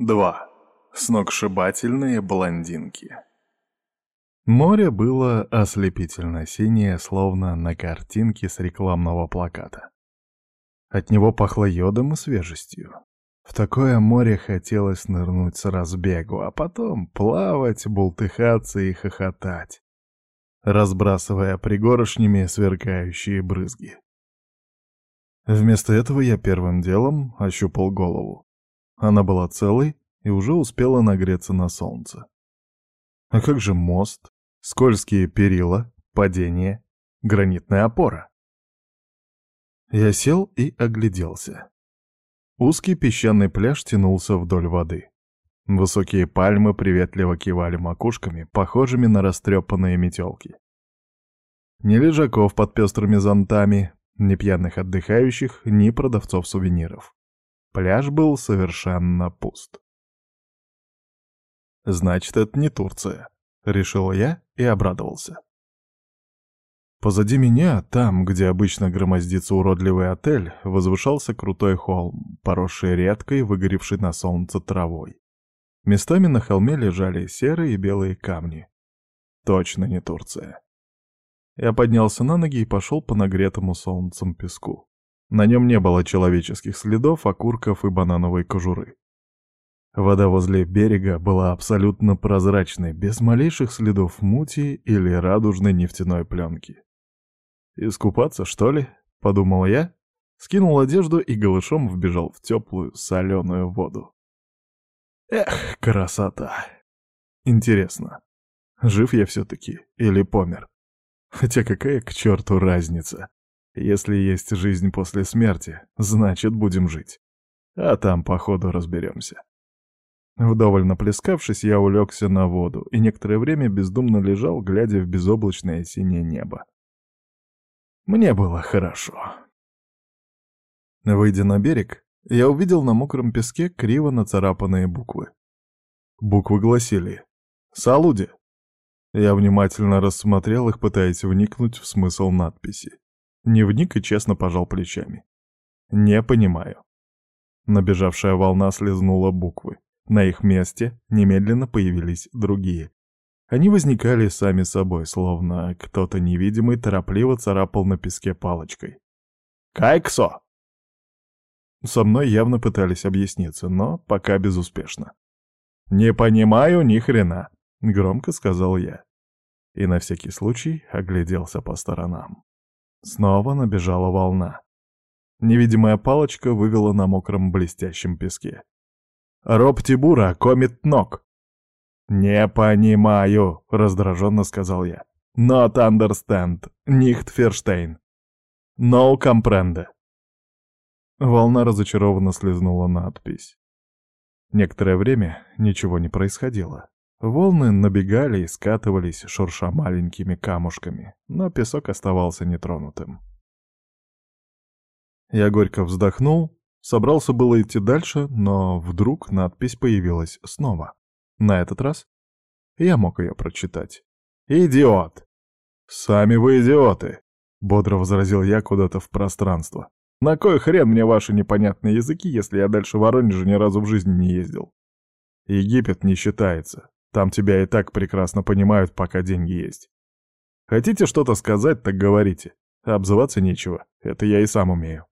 2. Сногсшибательные блондинки. Море было ослепительно синее, словно на картинке с рекламного плаката. От него пахло йодом и свежестью. В такое море хотелось нырнуть с разбегу, а потом плавать, бултыхаться и хохотать, разбрасывая пригорошнями сверкающие брызги. Вместо этого я первым делом ощупал голову. Она была целой и уже успела нагреться на солнце. А как же мост, скользкие перила, падение, гранитная опора? Я сел и огляделся. Узкий песчаный пляж тянулся вдоль воды. Высокие пальмы приветливо кивали макушками, похожими на растрепанные метелки. Ни лежаков под пестрыми зонтами, ни пьяных отдыхающих, ни продавцов сувениров. Пляж был совершенно пуст. «Значит, это не Турция», — решил я и обрадовался. Позади меня, там, где обычно громоздится уродливый отель, возвышался крутой холм, поросший редкой, выгоревшей на солнце травой. Местами на холме лежали серые и белые камни. Точно не Турция. Я поднялся на ноги и пошел по нагретому солнцем песку. На нем не было человеческих следов, окурков и банановой кожуры. Вода возле берега была абсолютно прозрачной, без малейших следов мути или радужной нефтяной пленки. «Искупаться, что ли?» — подумал я, скинул одежду и голышом вбежал в теплую соленую воду. Эх, красота! Интересно, жив я все-таки или помер? Хотя какая к черту разница? Если есть жизнь после смерти, значит, будем жить. А там, по ходу, разберемся. Вдоволь наплескавшись, я улегся на воду и некоторое время бездумно лежал, глядя в безоблачное синее небо. Мне было хорошо. Выйдя на берег, я увидел на мокром песке криво нацарапанные буквы. Буквы гласили «Салуди». Я внимательно рассмотрел их, пытаясь вникнуть в смысл надписи. Не вник и честно пожал плечами. Не понимаю. Набежавшая волна слезнула буквы. На их месте немедленно появились другие. Они возникали сами собой, словно кто-то невидимый торопливо царапал на песке палочкой. «Кайксо!» Со мной явно пытались объясниться, но пока безуспешно. «Не понимаю ни хрена», — громко сказал я. И на всякий случай огляделся по сторонам. Снова набежала волна. Невидимая палочка вывела на мокром блестящем песке. «Роб Тибура, комит ног!» «Не понимаю», — раздраженно сказал я. «Not understand, nicht verstehen. No comprende». Волна разочарованно слезнула надпись. Некоторое время ничего не происходило. Волны набегали и скатывались, шурша маленькими камушками, но песок оставался нетронутым. Я горько вздохнул, собрался было идти дальше, но вдруг надпись появилась снова. На этот раз я мог ее прочитать. «Идиот!» «Сами вы идиоты!» — бодро возразил я куда-то в пространство. «На кой хрен мне ваши непонятные языки, если я дальше Воронежа ни разу в жизни не ездил? Египет не считается. Там тебя и так прекрасно понимают, пока деньги есть. Хотите что-то сказать, так говорите. Обзываться нечего, это я и сам умею.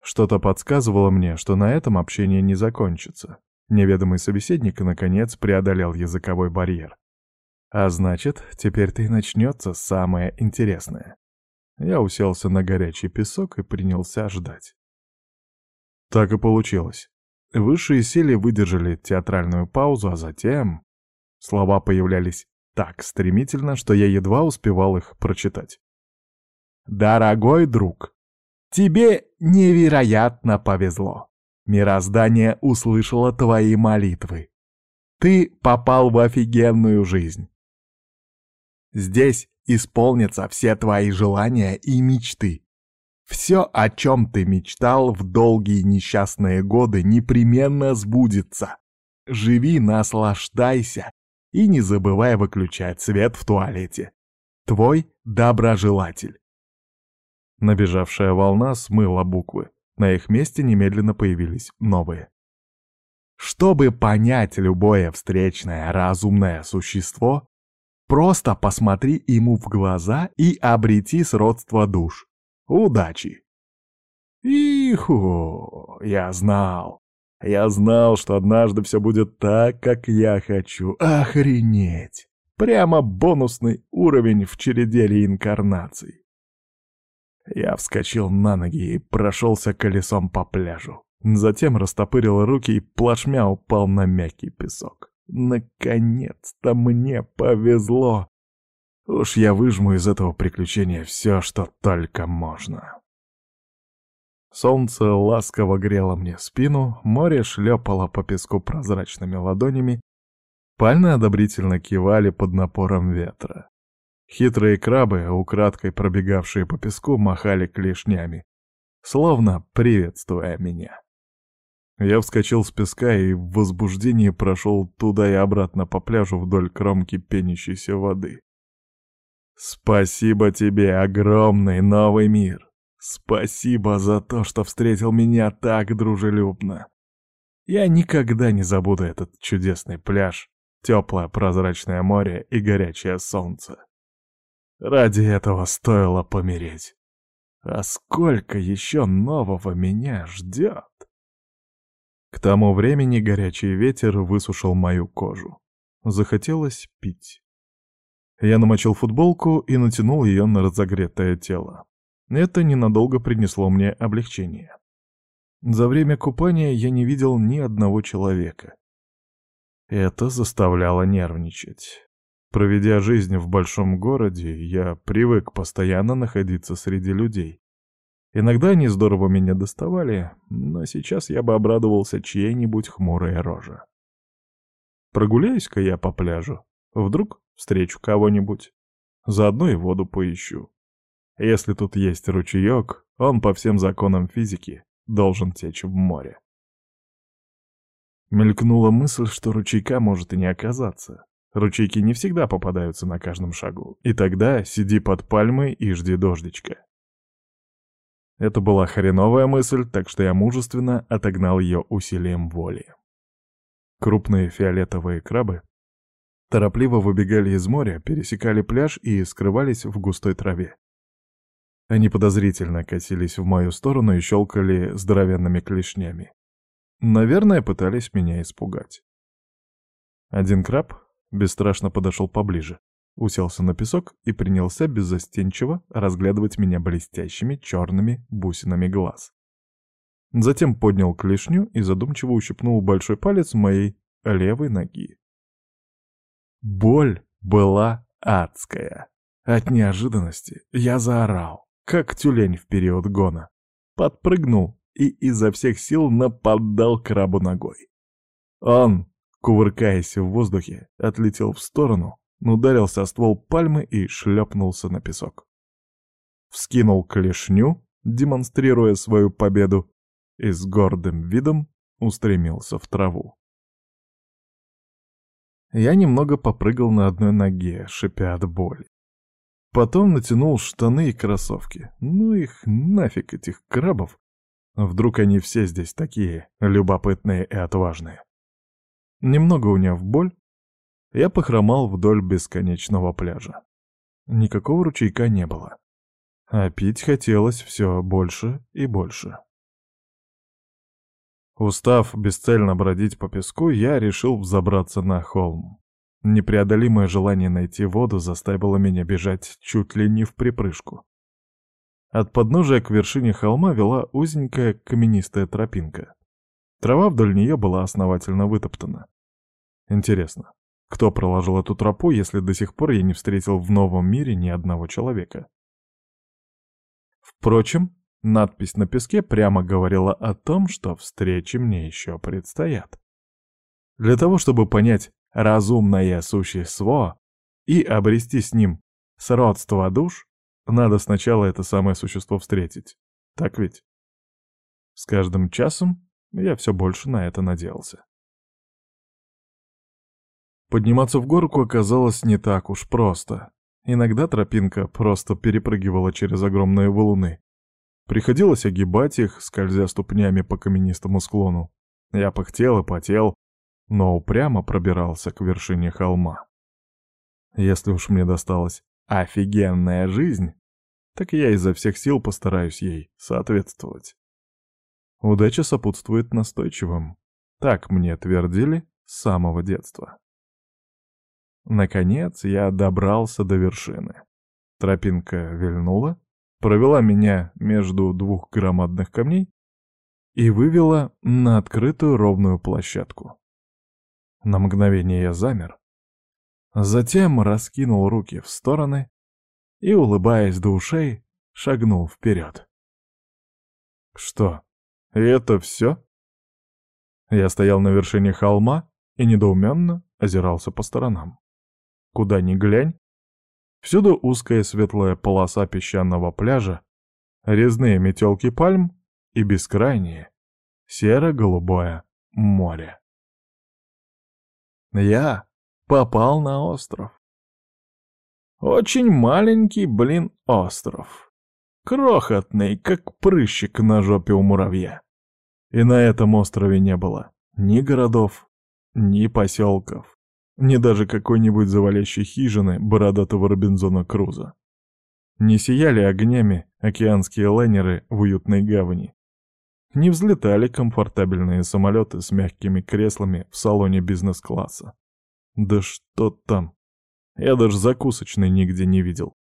Что-то подсказывало мне, что на этом общение не закончится. Неведомый собеседник, наконец, преодолел языковой барьер. А значит, теперь-то и начнется самое интересное. Я уселся на горячий песок и принялся ждать. Так и получилось. Высшие силы выдержали театральную паузу, а затем... Слова появлялись так стремительно, что я едва успевал их прочитать. «Дорогой друг, тебе невероятно повезло. Мироздание услышало твои молитвы. Ты попал в офигенную жизнь. Здесь исполнятся все твои желания и мечты. Все, о чем ты мечтал в долгие несчастные годы, непременно сбудется. Живи, наслаждайся и не забывай выключать свет в туалете. Твой доброжелатель. Набежавшая волна смыла буквы. На их месте немедленно появились новые. Чтобы понять любое встречное разумное существо, просто посмотри ему в глаза и обрети сродство душ. Удачи! Иху, я знал. Я знал, что однажды все будет так, как я хочу. Охренеть! Прямо бонусный уровень в череде реинкарнаций. Я вскочил на ноги и прошелся колесом по пляжу. Затем растопырил руки и плашмя упал на мягкий песок. Наконец-то мне повезло. Уж я выжму из этого приключения все, что только можно. Солнце ласково грело мне спину, море шлепало по песку прозрачными ладонями, пальны одобрительно кивали под напором ветра. Хитрые крабы, украдкой пробегавшие по песку, махали клешнями, словно приветствуя меня. Я вскочил с песка и в возбуждении прошел туда и обратно по пляжу вдоль кромки пенящейся воды. Спасибо тебе, огромный новый мир! Спасибо за то, что встретил меня так дружелюбно. Я никогда не забуду этот чудесный пляж, теплое прозрачное море и горячее солнце. Ради этого стоило помереть. А сколько еще нового меня ждет? К тому времени горячий ветер высушил мою кожу. Захотелось пить. Я намочил футболку и натянул ее на разогретое тело. Это ненадолго принесло мне облегчение. За время купания я не видел ни одного человека. Это заставляло нервничать. Проведя жизнь в большом городе, я привык постоянно находиться среди людей. Иногда они здорово меня доставали, но сейчас я бы обрадовался чьей-нибудь хмурой роже. Прогуляюсь-ка я по пляжу. Вдруг встречу кого-нибудь. Заодно и воду поищу. Если тут есть ручеек, он по всем законам физики должен течь в море. Мелькнула мысль, что ручейка может и не оказаться. Ручейки не всегда попадаются на каждом шагу. И тогда сиди под пальмой и жди дождичка. Это была хреновая мысль, так что я мужественно отогнал ее усилием воли. Крупные фиолетовые крабы торопливо выбегали из моря, пересекали пляж и скрывались в густой траве. Они подозрительно косились в мою сторону и щелкали здоровенными клешнями. Наверное, пытались меня испугать. Один краб бесстрашно подошел поближе, уселся на песок и принялся беззастенчиво разглядывать меня блестящими черными бусинами глаз. Затем поднял клешню и задумчиво ущипнул большой палец моей левой ноги. Боль была адская. От неожиданности я заорал, как тюлень в период гона. Подпрыгнул и изо всех сил нападал крабу ногой. Он кувыркаясь в воздухе, отлетел в сторону, ударился о ствол пальмы и шлепнулся на песок. Вскинул клешню, демонстрируя свою победу, и с гордым видом устремился в траву. Я немного попрыгал на одной ноге, шипя от боли. Потом натянул штаны и кроссовки. Ну их нафиг, этих крабов. Вдруг они все здесь такие любопытные и отважные. Немного уняв боль, я похромал вдоль бесконечного пляжа. Никакого ручейка не было. А пить хотелось все больше и больше. Устав бесцельно бродить по песку, я решил взобраться на холм. Непреодолимое желание найти воду заставило меня бежать чуть ли не в припрыжку. От подножия к вершине холма вела узенькая каменистая тропинка. Трава вдоль нее была основательно вытоптана. Интересно, кто проложил эту тропу, если до сих пор я не встретил в новом мире ни одного человека? Впрочем, надпись на песке прямо говорила о том, что встречи мне еще предстоят. Для того, чтобы понять разумное существо и обрести с ним сродство душ, надо сначала это самое существо встретить. Так ведь? С каждым часом я все больше на это надеялся. Подниматься в горку оказалось не так уж просто. Иногда тропинка просто перепрыгивала через огромные валуны. Приходилось огибать их, скользя ступнями по каменистому склону. Я пыхтел и потел, но упрямо пробирался к вершине холма. Если уж мне досталась офигенная жизнь, так я изо всех сил постараюсь ей соответствовать. Удача сопутствует настойчивым. Так мне твердили с самого детства. Наконец я добрался до вершины. Тропинка вильнула, провела меня между двух громадных камней и вывела на открытую ровную площадку. На мгновение я замер, затем раскинул руки в стороны и, улыбаясь до ушей, шагнул вперед. Что, это все? Я стоял на вершине холма и недоуменно озирался по сторонам. Куда ни глянь, всюду узкая светлая полоса песчаного пляжа, резные метелки пальм и бескрайнее серо-голубое море. Я попал на остров. Очень маленький, блин, остров. Крохотный, как прыщик на жопе у муравья. И на этом острове не было ни городов, ни поселков, ни даже какой-нибудь завалящей хижины бородатого Робинзона Круза. Не сияли огнями океанские лайнеры в уютной гавани. Не взлетали комфортабельные самолеты с мягкими креслами в салоне бизнес-класса. Да что там? Я даже закусочной нигде не видел.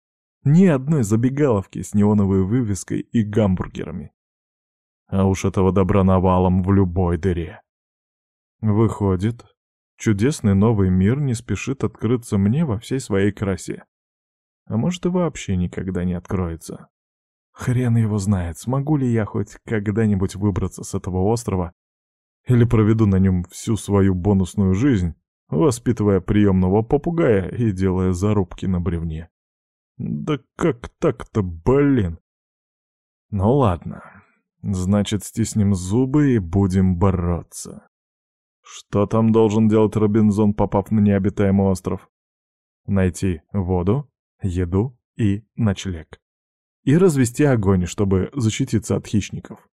Ни одной забегаловки с неоновой вывеской и гамбургерами. А уж этого добра навалом в любой дыре. Выходит, чудесный новый мир не спешит открыться мне во всей своей красе. А может и вообще никогда не откроется. Хрен его знает, смогу ли я хоть когда-нибудь выбраться с этого острова или проведу на нем всю свою бонусную жизнь, воспитывая приемного попугая и делая зарубки на бревне. Да как так-то, блин? Ну ладно, значит, стиснем зубы и будем бороться. Что там должен делать Робинзон, попав на необитаемый остров? Найти воду, еду и ночлег. И развести огонь, чтобы защититься от хищников.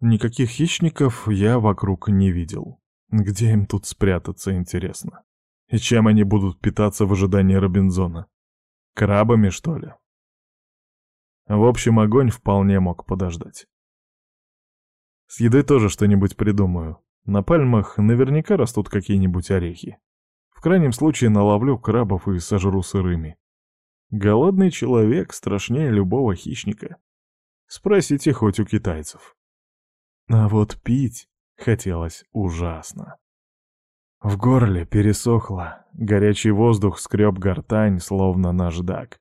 Никаких хищников я вокруг не видел. Где им тут спрятаться, интересно? И чем они будут питаться в ожидании Робинзона? Крабами, что ли? В общем, огонь вполне мог подождать. С едой тоже что-нибудь придумаю. На пальмах наверняка растут какие-нибудь орехи. В крайнем случае наловлю крабов и сожру сырыми. Голодный человек страшнее любого хищника. Спросите хоть у китайцев. А вот пить хотелось ужасно. В горле пересохло, горячий воздух скреб гортань, словно наждак.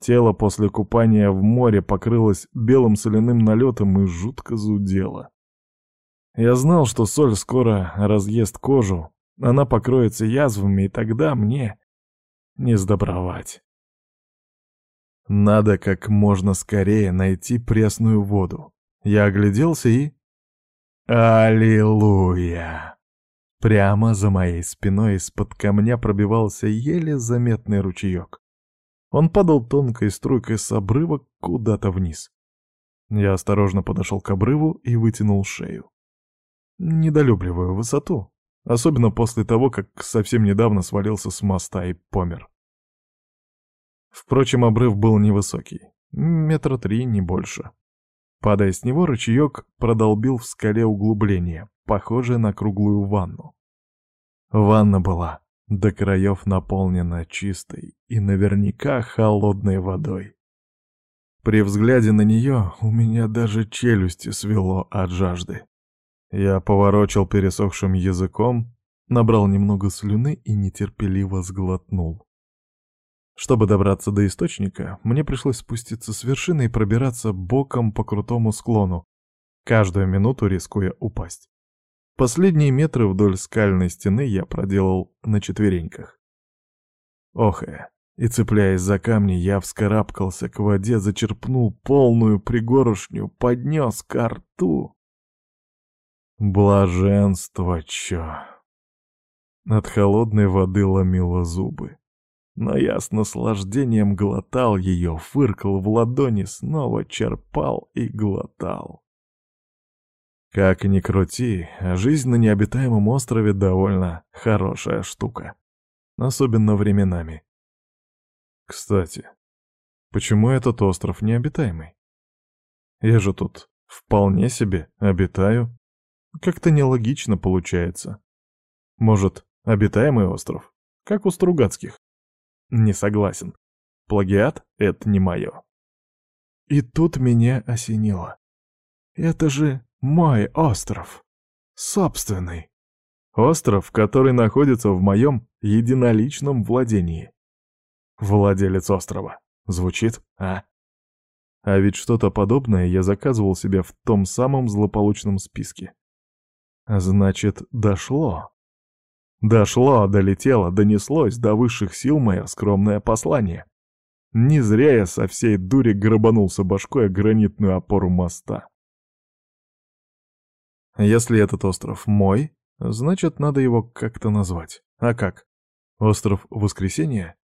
Тело после купания в море покрылось белым соляным налетом и жутко зудело. Я знал, что соль скоро разъест кожу, она покроется язвами, и тогда мне не сдобровать. Надо как можно скорее найти пресную воду. Я огляделся и... Аллилуйя! Прямо за моей спиной из-под камня пробивался еле заметный ручеек. Он падал тонкой струйкой с обрыва куда-то вниз. Я осторожно подошел к обрыву и вытянул шею. Недолюбливаю высоту, особенно после того, как совсем недавно свалился с моста и помер. Впрочем, обрыв был невысокий, метра три, не больше. Падая с него, ручеек продолбил в скале углубление, похожее на круглую ванну. Ванна была до краев наполнена чистой и наверняка холодной водой. При взгляде на нее у меня даже челюсти свело от жажды. Я поворочил пересохшим языком, набрал немного слюны и нетерпеливо сглотнул. Чтобы добраться до источника, мне пришлось спуститься с вершины и пробираться боком по крутому склону, каждую минуту рискуя упасть. Последние метры вдоль скальной стены я проделал на четвереньках. Охая, и цепляясь за камни, я вскарабкался к воде, зачерпнул полную пригоршню, поднес ко рту. Блаженство, чё! От холодной воды ломило зубы. Но я с наслаждением глотал ее, фыркал в ладони, снова черпал и глотал. Как ни крути, жизнь на необитаемом острове довольно хорошая штука. Особенно временами. Кстати, почему этот остров необитаемый? Я же тут вполне себе обитаю. Как-то нелогично получается. Может, обитаемый остров, как у Стругацких? Не согласен. Плагиат — это не мое. И тут меня осенило. Это же мой остров. Собственный. Остров, который находится в моем единоличном владении. Владелец острова. Звучит, а? А ведь что-то подобное я заказывал себе в том самом злополучном списке. Значит, дошло. Дошло, долетело, донеслось до высших сил мое скромное послание. Не зря я со всей дури грабанулся башкой о гранитную опору моста. Если этот остров мой, значит, надо его как-то назвать. А как? Остров Воскресения?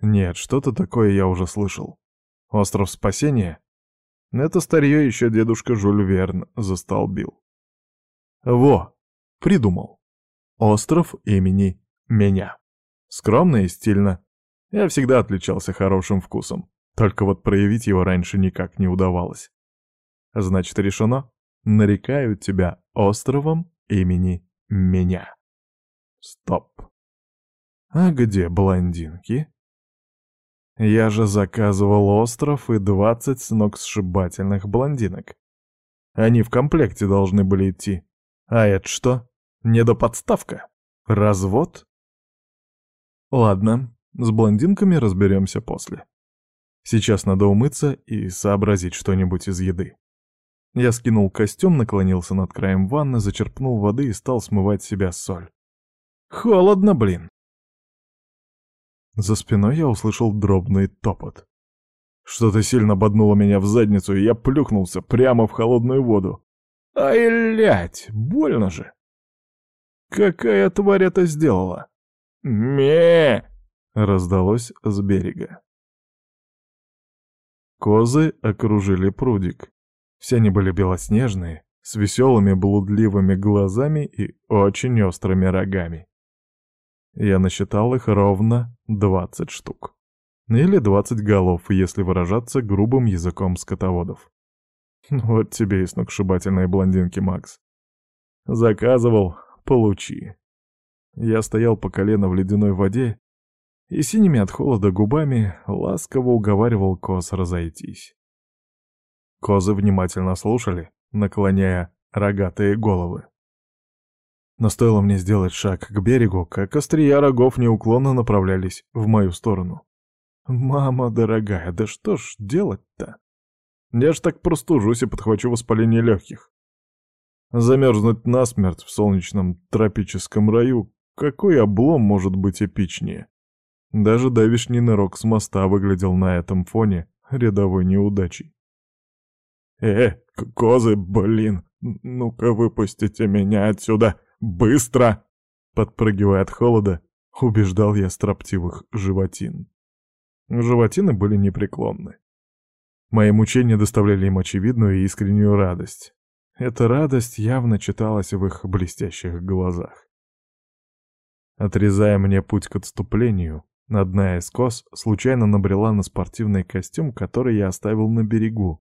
Нет, что-то такое я уже слышал. Остров Спасения? Это старье еще дедушка Жюль Верн застолбил. Во, придумал. Остров имени меня. Скромно и стильно. Я всегда отличался хорошим вкусом. Только вот проявить его раньше никак не удавалось. Значит, решено? Нарекаю тебя островом имени меня. Стоп. А где блондинки? Я же заказывал остров и двадцать сногсшибательных блондинок. Они в комплекте должны были идти. А это что? Недоподставка? Развод? Ладно, с блондинками разберемся после. Сейчас надо умыться и сообразить что-нибудь из еды. Я скинул костюм, наклонился над краем ванны, зачерпнул воды и стал смывать себя соль. Холодно, блин. За спиной я услышал дробный топот. Что-то сильно боднуло меня в задницу, и я плюхнулся прямо в холодную воду. Ай, лять, больно же. Какая тварь это сделала? ме раздалось с берега. Козы окружили прудик. Все они были белоснежные, с веселыми блудливыми глазами и очень острыми рогами. Я насчитал их ровно двадцать штук. Или двадцать голов, если выражаться грубым языком скотоводов. Вот тебе и сногсшибательные блондинки, Макс. Заказывал — получи. Я стоял по колено в ледяной воде и синими от холода губами ласково уговаривал коз разойтись. Козы внимательно слушали, наклоняя рогатые головы. Но стоило мне сделать шаг к берегу, как острия рогов неуклонно направлялись в мою сторону. «Мама дорогая, да что ж делать-то? Я ж так простужусь и подхвачу воспаление легких. Замерзнуть насмерть в солнечном тропическом раю, какой облом может быть эпичнее? Даже давишний нырок с моста выглядел на этом фоне рядовой неудачей. «Э, козы, блин, ну-ка выпустите меня отсюда, быстро!» Подпрыгивая от холода, убеждал я строптивых животин. Животины были непреклонны. Мои мучения доставляли им очевидную и искреннюю радость. Эта радость явно читалась в их блестящих глазах. Отрезая мне путь к отступлению, одна из коз случайно набрела на спортивный костюм, который я оставил на берегу,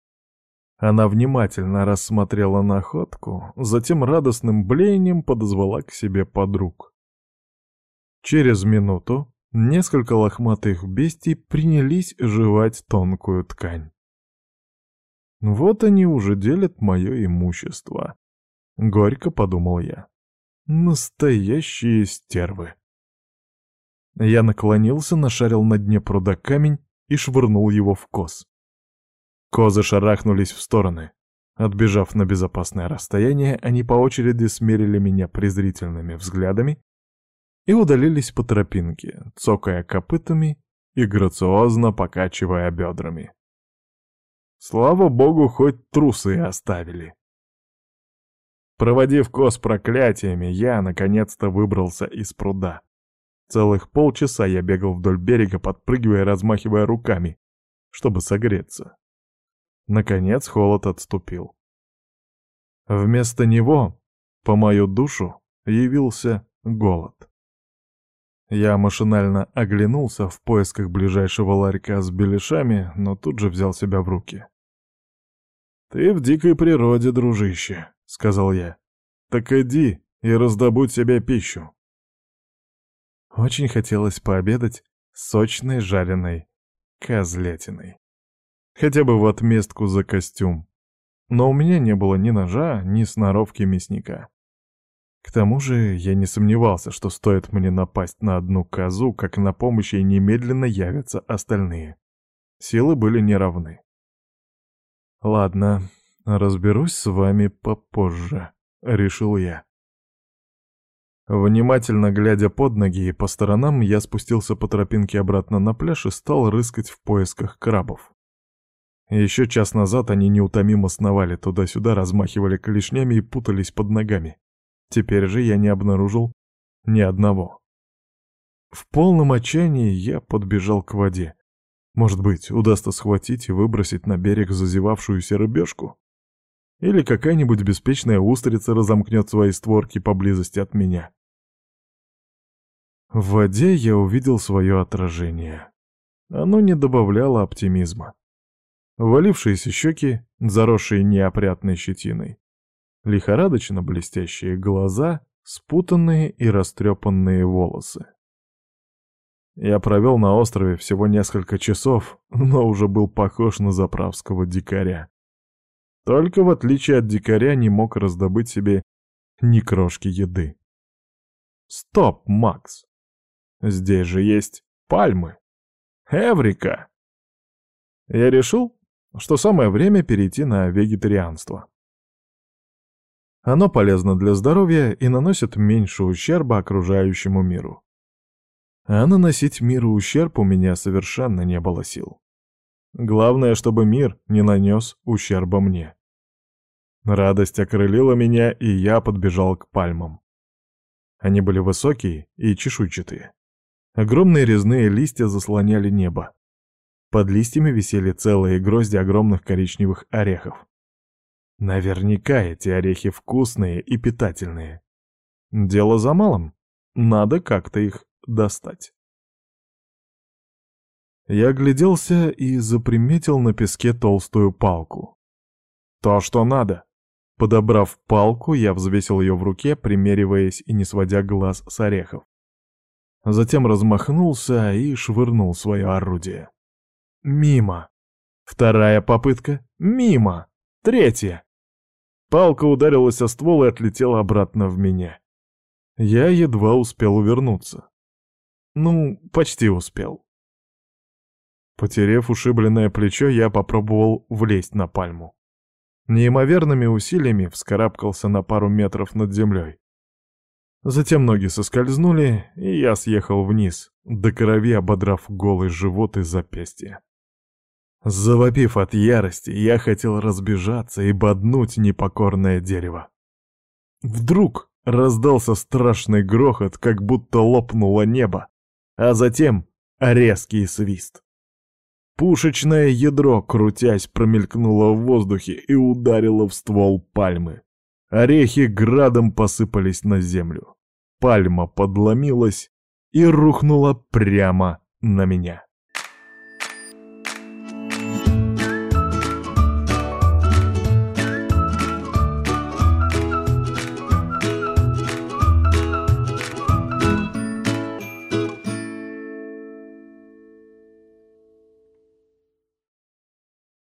она внимательно рассмотрела находку, затем радостным блеянием подозвала к себе подруг. Через минуту несколько лохматых бестий принялись жевать тонкую ткань. Вот они уже делят мое имущество. Горько подумал я. Настоящие стервы. Я наклонился, нашарил на дне пруда камень и швырнул его в коз. Козы шарахнулись в стороны. Отбежав на безопасное расстояние, они по очереди смерили меня презрительными взглядами и удалились по тропинке, цокая копытами и грациозно покачивая бедрами. Слава богу, хоть трусы оставили. Проводив коз проклятиями, я наконец-то выбрался из пруда. Целых полчаса я бегал вдоль берега, подпрыгивая и размахивая руками, чтобы согреться. Наконец холод отступил. Вместо него, по мою душу, явился голод. Я машинально оглянулся в поисках ближайшего ларька с беляшами, но тут же взял себя в руки. «Ты в дикой природе, дружище», — сказал я. «Так иди и раздобудь себе пищу». Очень хотелось пообедать сочной жареной козлятиной. Хотя бы в отместку за костюм. Но у меня не было ни ножа, ни сноровки мясника. К тому же я не сомневался, что стоит мне напасть на одну козу, как на помощь ей немедленно явятся остальные. Силы были неравны. «Ладно, разберусь с вами попозже», — решил я. Внимательно глядя под ноги и по сторонам, я спустился по тропинке обратно на пляж и стал рыскать в поисках крабов. Еще час назад они неутомимо сновали туда-сюда, размахивали клешнями и путались под ногами. Теперь же я не обнаружил ни одного. В полном отчаянии я подбежал к воде. Может быть, удастся схватить и выбросить на берег зазевавшуюся рыбешку? Или какая-нибудь беспечная устрица разомкнет свои створки поблизости от меня. В воде я увидел свое отражение. Оно не добавляло оптимизма. Валившиеся щеки, заросшие неопрятной щетиной. Лихорадочно блестящие глаза, спутанные и растрепанные волосы. Я провел на острове всего несколько часов, но уже был похож на заправского дикаря. Только в отличие от дикаря не мог раздобыть себе ни крошки еды. Стоп, Макс! Здесь же есть пальмы. Эврика! Я решил, что самое время перейти на вегетарианство. Оно полезно для здоровья и наносит меньше ущерба окружающему миру. А наносить миру ущерб у меня совершенно не было сил. Главное, чтобы мир не нанес ущерба мне. Радость окрылила меня, и я подбежал к пальмам. Они были высокие и чешуйчатые. Огромные резные листья заслоняли небо. Под листьями висели целые грозди огромных коричневых орехов. Наверняка эти орехи вкусные и питательные. Дело за малым. Надо как-то их достать. Я огляделся и заприметил на песке толстую палку. То, что надо. Подобрав палку, я взвесил ее в руке, примериваясь и не сводя глаз с орехов. Затем размахнулся и швырнул свое орудие. Мимо. Вторая попытка. Мимо. Третья. Палка ударилась о ствол и отлетела обратно в меня. Я едва успел увернуться. Ну, почти успел. Потерев ушибленное плечо, я попробовал влезть на пальму. Неимоверными усилиями вскарабкался на пару метров над землей. Затем ноги соскользнули, и я съехал вниз, до крови ободрав голый живот и запястье. Завопив от ярости, я хотел разбежаться и боднуть непокорное дерево. Вдруг раздался страшный грохот, как будто лопнуло небо, а затем резкий свист. Пушечное ядро, крутясь, промелькнуло в воздухе и ударило в ствол пальмы. Орехи градом посыпались на землю. Пальма подломилась и рухнула прямо на меня.